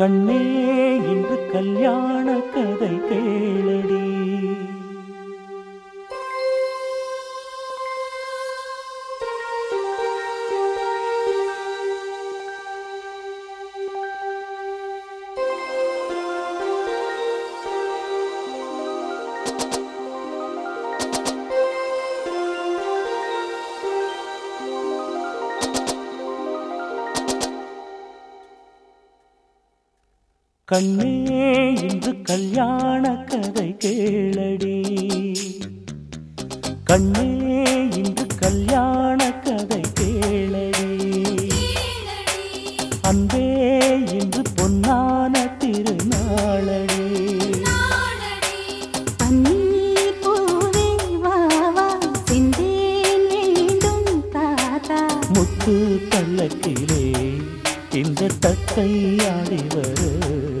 கண்ணே இன்று கல்யாண கதை கே கண்ணே இன்று கல்யாண கதை கேளடி. கண்ணே இன்று கல்யாண கதை கேளடி. அன்பே இன்று பொன்னான திருநாளடி. முத்து பல்லக்கிலே இந்த தத்தை ஆடி வரு.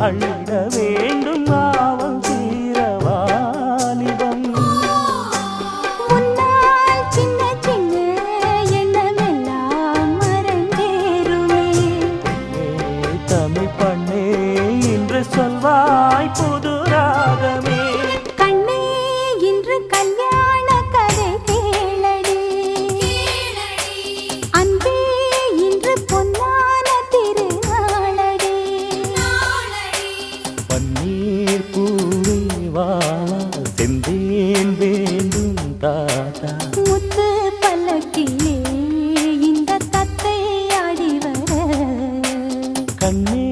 அள்ளிட வேண்டும். பன்னீர் பூவே வா செந்தேன் வேண்டும் தாத்தா. முத்து பல்லக்கிலே இந்த தத்தை ஆடி வர. கண்ணே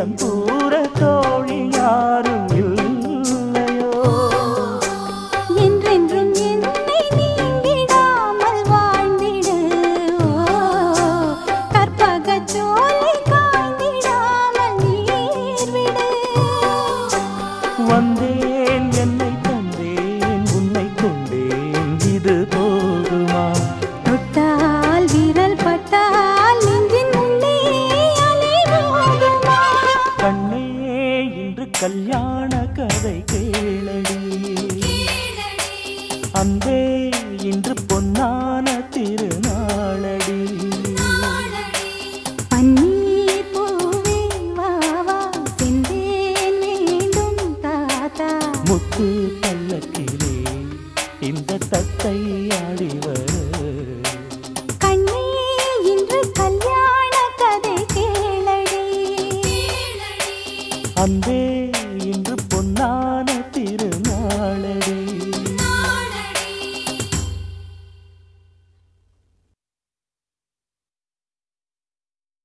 全部 கல்யாண கதை கேளடி. அன்பே இன்று பொன்னான திருநாளடி. முத்து பல்லக்கிலே இந்த தத்தை ஆடிவர். கண்ணே இன்று கல்யாண கதை கேளடி. அன்பே